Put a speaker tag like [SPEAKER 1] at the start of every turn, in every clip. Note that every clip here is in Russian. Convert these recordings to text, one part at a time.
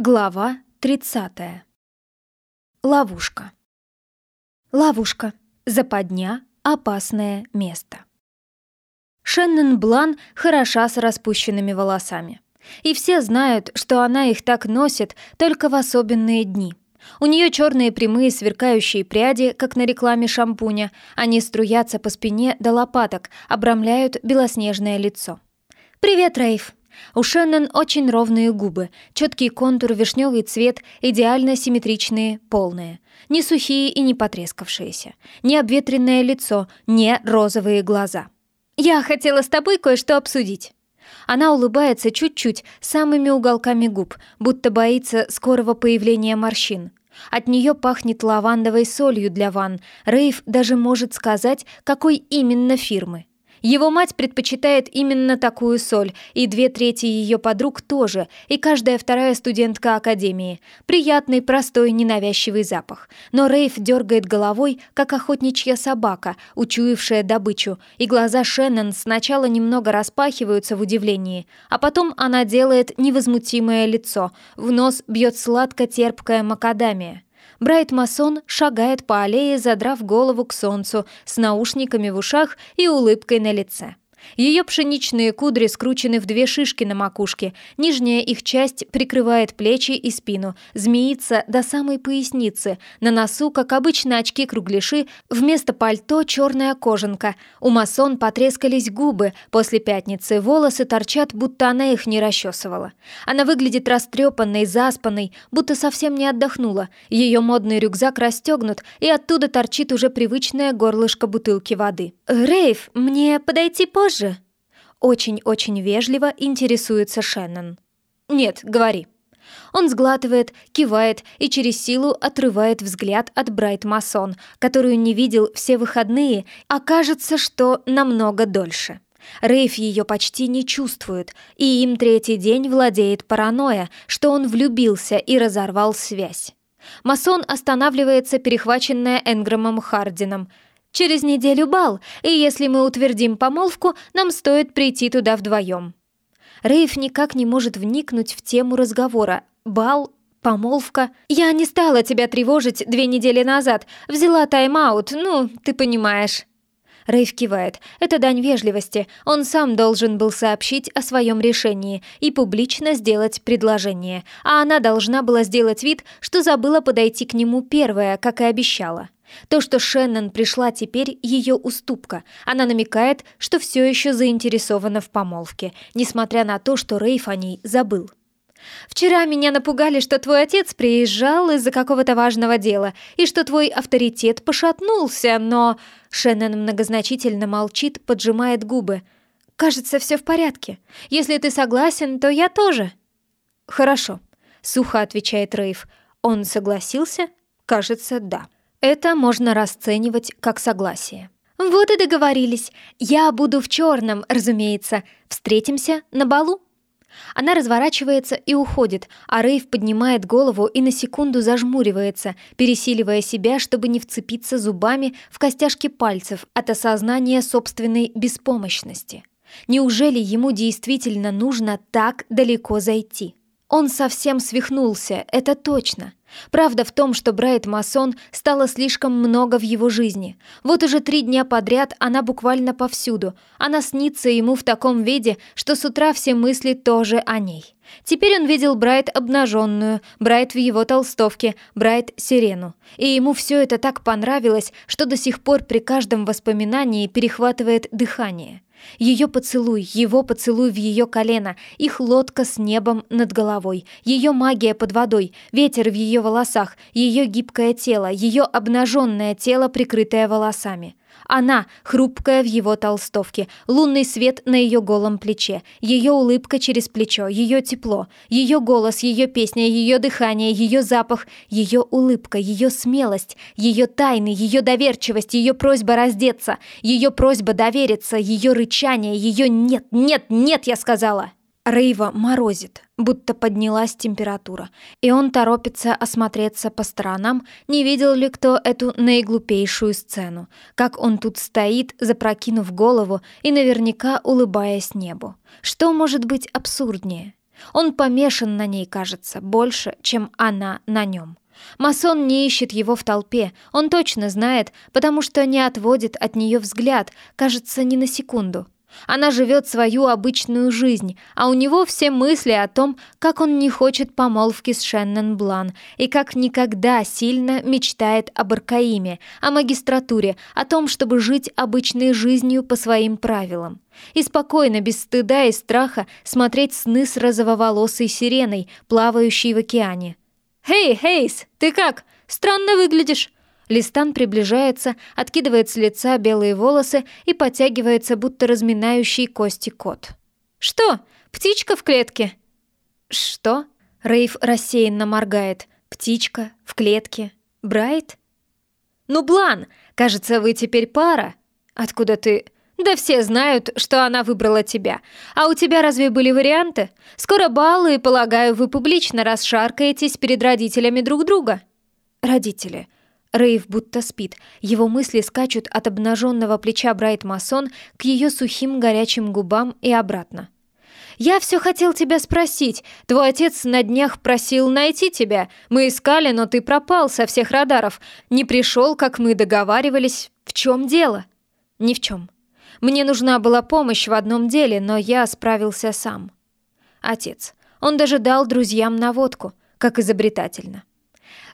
[SPEAKER 1] Глава 30. Ловушка. Ловушка. Западня. Опасное место. Шеннон Блан хороша с распущенными волосами. И все знают, что она их так носит только в особенные дни. У нее черные прямые сверкающие пряди, как на рекламе шампуня. Они струятся по спине до лопаток, обрамляют белоснежное лицо. «Привет, Рейв!» У Шеннон очень ровные губы, четкий контур, вишневый цвет, идеально симметричные, полные. Не сухие и не потрескавшиеся. Не обветренное лицо, не розовые глаза. «Я хотела с тобой кое-что обсудить». Она улыбается чуть-чуть, самыми уголками губ, будто боится скорого появления морщин. От нее пахнет лавандовой солью для ванн. Рейв даже может сказать, какой именно фирмы. Его мать предпочитает именно такую соль, и две трети ее подруг тоже, и каждая вторая студентка академии. Приятный, простой, ненавязчивый запах. Но Рейф дергает головой, как охотничья собака, учуявшая добычу, и глаза Шеннон сначала немного распахиваются в удивлении, а потом она делает невозмутимое лицо, в нос бьет сладко-терпкая макадамия. Брайт Масон шагает по аллее, задрав голову к солнцу, с наушниками в ушах и улыбкой на лице. Ее пшеничные кудри скручены в две шишки на макушке, нижняя их часть прикрывает плечи и спину, змеится до самой поясницы, на носу, как обычно, очки-кругляши, вместо пальто черная кожанка. У масон потрескались губы, после пятницы волосы торчат, будто она их не расчесывала. Она выглядит растрепанной, заспанной, будто совсем не отдохнула. Ее модный рюкзак расстегнут, и оттуда торчит уже привычное горлышко бутылки воды. «Рейв, мне подойти позже?» Же?» Очень-очень вежливо интересуется Шеннон. «Нет, говори». Он сглатывает, кивает и через силу отрывает взгляд от Брайт Масон, которую не видел все выходные, а кажется, что намного дольше. Рейф ее почти не чувствует, и им третий день владеет паранойя, что он влюбился и разорвал связь. Масон останавливается, перехваченная Энграмом Хардином – Через неделю бал, и если мы утвердим помолвку, нам стоит прийти туда вдвоем». Рейф никак не может вникнуть в тему разговора. Бал, помолвка. «Я не стала тебя тревожить две недели назад. Взяла тайм-аут, ну, ты понимаешь». Рейв кивает. Это дань вежливости. Он сам должен был сообщить о своем решении и публично сделать предложение. А она должна была сделать вид, что забыла подойти к нему первая, как и обещала. То, что Шеннон пришла теперь, ее уступка. Она намекает, что все еще заинтересована в помолвке, несмотря на то, что Рейф о ней забыл. «Вчера меня напугали, что твой отец приезжал из-за какого-то важного дела, и что твой авторитет пошатнулся, но...» Шеннон многозначительно молчит, поджимает губы. «Кажется, все в порядке. Если ты согласен, то я тоже». «Хорошо», — сухо отвечает Рейв. «Он согласился?» «Кажется, да». Это можно расценивать как согласие. «Вот и договорились. Я буду в черном, разумеется. Встретимся на балу». Она разворачивается и уходит, а Рейв поднимает голову и на секунду зажмуривается, пересиливая себя, чтобы не вцепиться зубами в костяшки пальцев от осознания собственной беспомощности. Неужели ему действительно нужно так далеко зайти? Он совсем свихнулся, это точно. Правда в том, что Брайт Масон стало слишком много в его жизни. Вот уже три дня подряд она буквально повсюду. Она снится ему в таком виде, что с утра все мысли тоже о ней. Теперь он видел Брайт обнаженную, Брайт в его толстовке, Брайт сирену. И ему все это так понравилось, что до сих пор при каждом воспоминании перехватывает дыхание. Ее поцелуй, его поцелуй в ее колено, их лодка с небом над головой, ее магия под водой, ветер в ее волосах, ее гибкое тело, ее обнаженное тело, прикрытое волосами. Она, хрупкая в его толстовке, лунный свет на ее голом плече, ее улыбка через плечо, ее тепло, ее голос, ее песня, ее дыхание, ее запах, ее улыбка, ее смелость, ее тайны, ее доверчивость, ее просьба раздеться, ее просьба довериться, ее рычание, ее «нет, нет, нет», я сказала. Рейва морозит, будто поднялась температура, и он торопится осмотреться по сторонам, не видел ли кто эту наиглупейшую сцену, как он тут стоит, запрокинув голову и наверняка улыбаясь небу. Что может быть абсурднее? Он помешан на ней, кажется, больше, чем она на нем. Масон не ищет его в толпе, он точно знает, потому что не отводит от нее взгляд, кажется, ни на секунду. Она живет свою обычную жизнь, а у него все мысли о том, как он не хочет помолвки с Шеннон Блан и как никогда сильно мечтает об Аркаиме, о магистратуре, о том, чтобы жить обычной жизнью по своим правилам. И спокойно, без стыда и страха, смотреть сны с розововолосой сиреной, плавающей в океане. «Эй, Хейс, ты как? Странно выглядишь!» Листан приближается, откидывает с лица белые волосы и подтягивается, будто разминающий кости кот. «Что? Птичка в клетке?» «Что?» Рейв рассеянно моргает. «Птичка? В клетке? Брайт?» «Ну, Блан, кажется, вы теперь пара. Откуда ты...» «Да все знают, что она выбрала тебя. А у тебя разве были варианты? Скоро баллы, полагаю, вы публично расшаркаетесь перед родителями друг друга». «Родители», Рейв будто спит. Его мысли скачут от обнаженного плеча Брайт Масон к ее сухим горячим губам и обратно. «Я все хотел тебя спросить. Твой отец на днях просил найти тебя. Мы искали, но ты пропал со всех радаров. Не пришел, как мы договаривались. В чем дело?» «Ни в чем. Мне нужна была помощь в одном деле, но я справился сам». Отец. Он даже дал друзьям наводку, как изобретательно.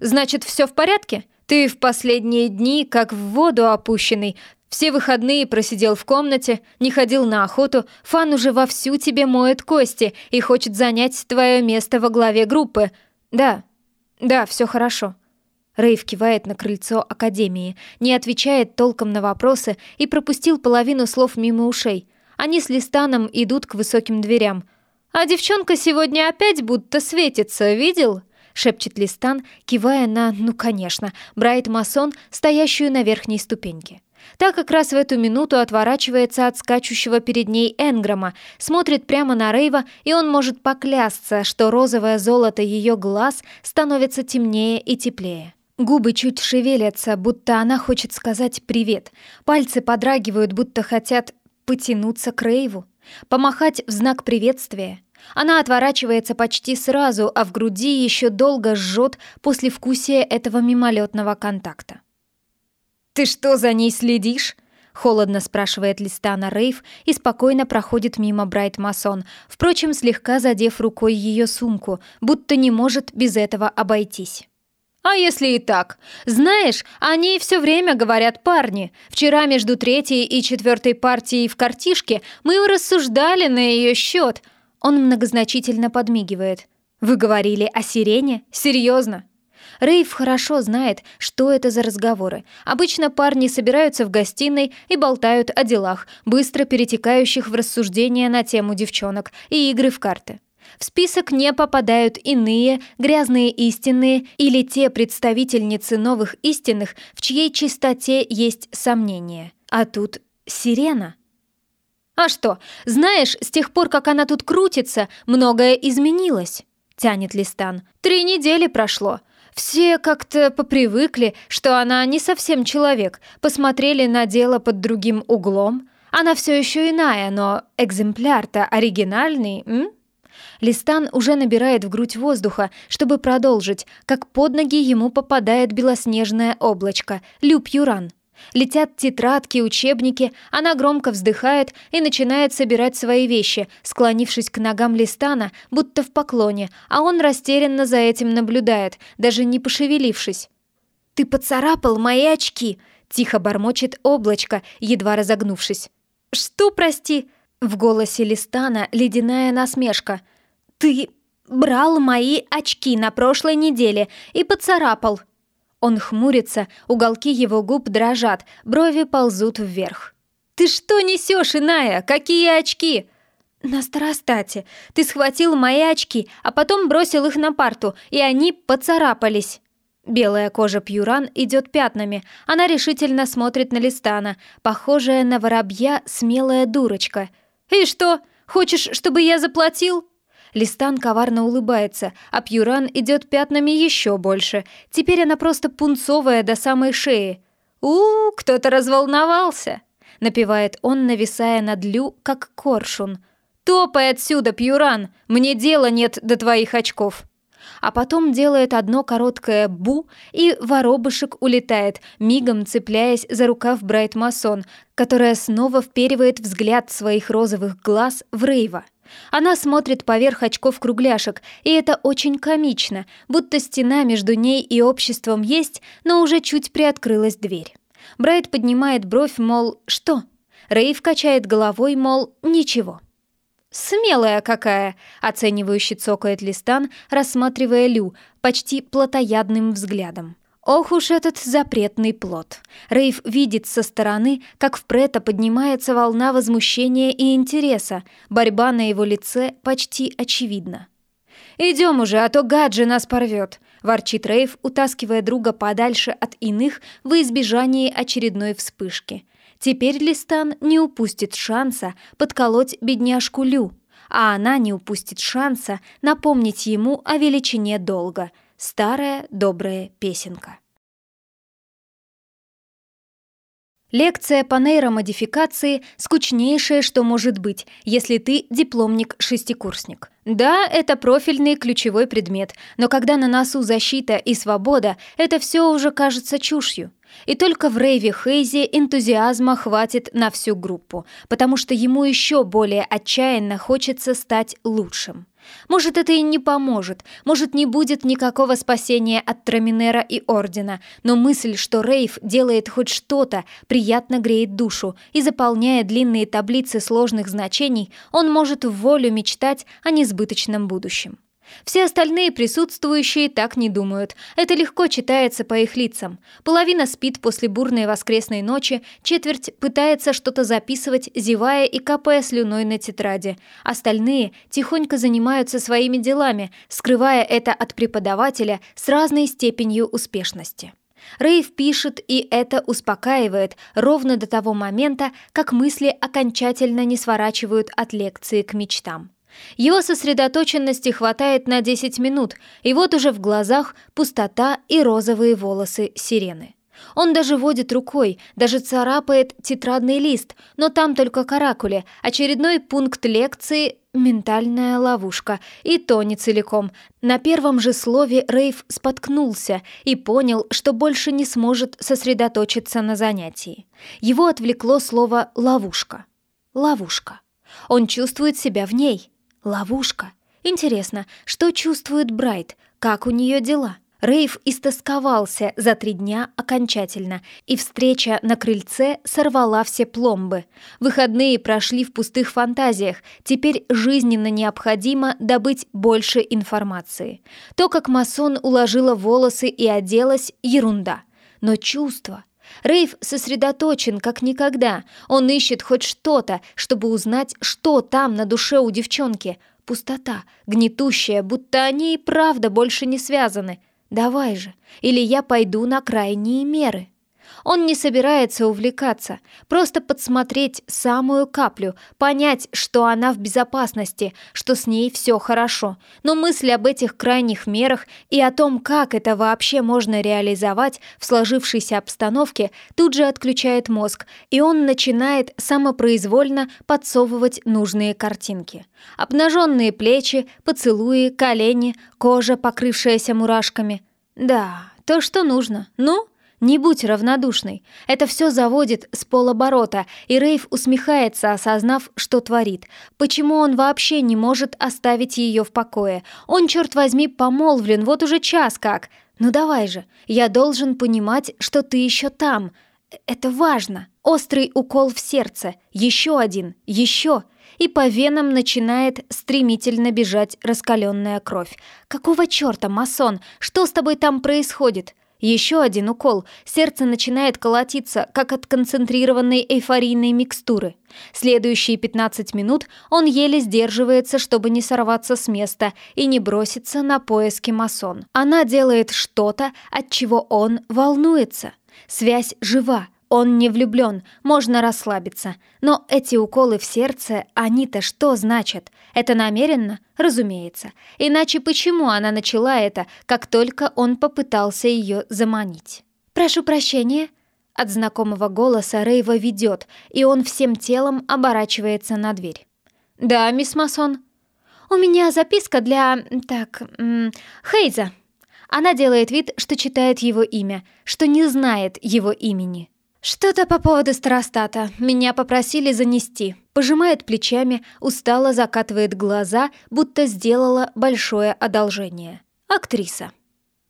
[SPEAKER 1] «Значит, все в порядке?» Ты в последние дни как в воду опущенный. Все выходные просидел в комнате, не ходил на охоту. Фан уже вовсю тебе моет кости и хочет занять твое место во главе группы. Да, да, все хорошо». Рейв кивает на крыльцо Академии, не отвечает толком на вопросы и пропустил половину слов мимо ушей. Они с Листаном идут к высоким дверям. «А девчонка сегодня опять будто светится, видел?» Шепчет Листан, кивая на, ну конечно, Брайт Масон, стоящую на верхней ступеньке. Та как раз в эту минуту отворачивается от скачущего перед ней Энграма, смотрит прямо на Рейва, и он может поклясться, что розовое золото ее глаз становится темнее и теплее. Губы чуть шевелятся, будто она хочет сказать «привет». Пальцы подрагивают, будто хотят потянуться к Рейву, помахать в знак приветствия. Она отворачивается почти сразу, а в груди еще долго жжет после вкусия этого мимолетного контакта. «Ты что, за ней следишь?» Холодно спрашивает Листана Рейв и спокойно проходит мимо Брайт Масон, впрочем, слегка задев рукой ее сумку, будто не может без этого обойтись. «А если и так? Знаешь, о ней все время говорят парни. Вчера между третьей и четвертой партией в картишке мы рассуждали на ее счет. Он многозначительно подмигивает. «Вы говорили о сирене? Серьезно?» Рейв хорошо знает, что это за разговоры. Обычно парни собираются в гостиной и болтают о делах, быстро перетекающих в рассуждения на тему девчонок и игры в карты. В список не попадают иные, грязные истинные или те представительницы новых истинных, в чьей чистоте есть сомнения. А тут сирена. «А что, знаешь, с тех пор, как она тут крутится, многое изменилось», — тянет Листан. «Три недели прошло. Все как-то попривыкли, что она не совсем человек, посмотрели на дело под другим углом. Она все еще иная, но экземпляр-то оригинальный, м?» Листан уже набирает в грудь воздуха, чтобы продолжить, как под ноги ему попадает белоснежное облачко, Люб Юран. Летят тетрадки, учебники, она громко вздыхает и начинает собирать свои вещи, склонившись к ногам Листана, будто в поклоне, а он растерянно за этим наблюдает, даже не пошевелившись. «Ты поцарапал мои очки!» — тихо бормочет облачко, едва разогнувшись. «Что, прости?» — в голосе Листана ледяная насмешка. «Ты брал мои очки на прошлой неделе и поцарапал!» Он хмурится, уголки его губ дрожат, брови ползут вверх. «Ты что несешь, Иная? Какие очки?» «На старостате. Ты схватил мои очки, а потом бросил их на парту, и они поцарапались». Белая кожа Пьюран идет пятнами. Она решительно смотрит на Листана, похожая на воробья смелая дурочка. «И что? Хочешь, чтобы я заплатил?» Листан коварно улыбается, а Пьюран идет пятнами еще больше. Теперь она просто пунцовая до самой шеи. у, кто-то разволновался!» — напевает он, нависая над Лю, как коршун. «Топай отсюда, Пьюран! Мне дела нет до твоих очков!» а потом делает одно короткое «бу», и воробышек улетает, мигом цепляясь за рукав Брайт Масон, которая снова вперивает взгляд своих розовых глаз в Рейва. Она смотрит поверх очков-кругляшек, и это очень комично, будто стена между ней и обществом есть, но уже чуть приоткрылась дверь. Брайт поднимает бровь, мол, что? Рейв качает головой, мол, ничего. «Смелая какая!» — оценивающе цокает Листан, рассматривая Лю почти плотоядным взглядом. Ох уж этот запретный плод. Рейв видит со стороны, как в Прета поднимается волна возмущения и интереса. Борьба на его лице почти очевидна. «Идем уже, а то Гаджи нас порвет», — ворчит Рейв, утаскивая друга подальше от иных во избежание очередной вспышки. Теперь Листан не упустит шанса подколоть бедняжку Лю, а она не упустит шанса напомнить ему о величине долга. Старая добрая песенка. Лекция по нейромодификации – скучнейшее, что может быть, если ты дипломник-шестикурсник. Да, это профильный ключевой предмет, но когда на носу защита и свобода, это все уже кажется чушью. И только в Рейве Хейзи энтузиазма хватит на всю группу, потому что ему еще более отчаянно хочется стать лучшим. Может, это и не поможет, может, не будет никакого спасения от Траминера и Ордена, но мысль, что Рейв делает хоть что-то, приятно греет душу, и заполняя длинные таблицы сложных значений, он может в волю мечтать о несбыточном будущем. Все остальные присутствующие так не думают. Это легко читается по их лицам. Половина спит после бурной воскресной ночи, четверть пытается что-то записывать, зевая и капая слюной на тетради. Остальные тихонько занимаются своими делами, скрывая это от преподавателя с разной степенью успешности. Рейв пишет, и это успокаивает ровно до того момента, как мысли окончательно не сворачивают от лекции к мечтам. Его сосредоточенности хватает на 10 минут, и вот уже в глазах пустота и розовые волосы сирены. Он даже водит рукой, даже царапает тетрадный лист, но там только каракули, очередной пункт лекции «Ментальная ловушка», и то не целиком. На первом же слове Рейв споткнулся и понял, что больше не сможет сосредоточиться на занятии. Его отвлекло слово «ловушка». Ловушка. Он чувствует себя в ней. Ловушка. Интересно, что чувствует Брайт? Как у нее дела? Рейв истосковался за три дня окончательно, и встреча на крыльце сорвала все пломбы. Выходные прошли в пустых фантазиях, теперь жизненно необходимо добыть больше информации. То, как масон уложила волосы и оделась – ерунда. Но чувства... Рейв сосредоточен как никогда. Он ищет хоть что-то, чтобы узнать, что там на душе у девчонки. Пустота, гнетущая, будто они и правда больше не связаны. Давай же, или я пойду на крайние меры. Он не собирается увлекаться, просто подсмотреть самую каплю, понять, что она в безопасности, что с ней все хорошо. Но мысль об этих крайних мерах и о том, как это вообще можно реализовать в сложившейся обстановке, тут же отключает мозг, и он начинает самопроизвольно подсовывать нужные картинки. Обнаженные плечи, поцелуи, колени, кожа, покрывшаяся мурашками. Да, то, что нужно. Ну, не будь равнодушной. Это все заводит с полоборота, и Рейв усмехается, осознав, что творит. Почему он вообще не может оставить ее в покое? Он, черт возьми, помолвлен, вот уже час как. Ну давай же, я должен понимать, что ты еще там. Это важно. Острый укол в сердце. Еще один. Еще. И по венам начинает стремительно бежать раскаленная кровь. Какого черта, масон? Что с тобой там происходит? Еще один укол. Сердце начинает колотиться, как от концентрированной эйфорийной микстуры. Следующие 15 минут он еле сдерживается, чтобы не сорваться с места и не броситься на поиски масон. Она делает что-то, от чего он волнуется. Связь жива, он не влюблен, можно расслабиться. Но эти уколы в сердце, они-то что значат? Это намеренно? Разумеется. Иначе почему она начала это, как только он попытался ее заманить? «Прошу прощения». От знакомого голоса Рейва ведет, и он всем телом оборачивается на дверь. «Да, мисс Масон». «У меня записка для... так... Хейза». Она делает вид, что читает его имя, что не знает его имени. «Что-то по поводу старостата. Меня попросили занести». Пожимает плечами, устало закатывает глаза, будто сделала большое одолжение. Актриса.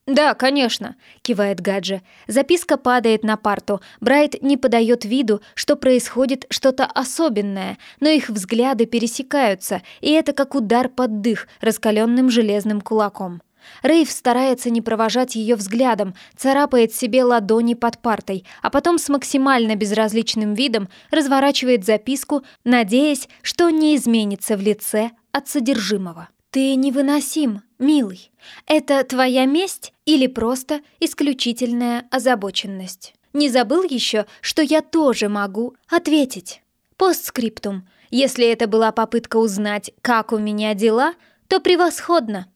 [SPEAKER 1] «Да, конечно», — кивает Гаджи. Записка падает на парту. Брайт не подает виду, что происходит что-то особенное, но их взгляды пересекаются, и это как удар под дых раскаленным железным кулаком. Рейв старается не провожать ее взглядом, царапает себе ладони под партой, а потом с максимально безразличным видом разворачивает записку, надеясь, что не изменится в лице от содержимого. «Ты невыносим, милый. Это твоя месть или просто исключительная озабоченность? Не забыл еще, что я тоже могу ответить? Постскриптум. Если это была попытка узнать, как у меня дела, то превосходно.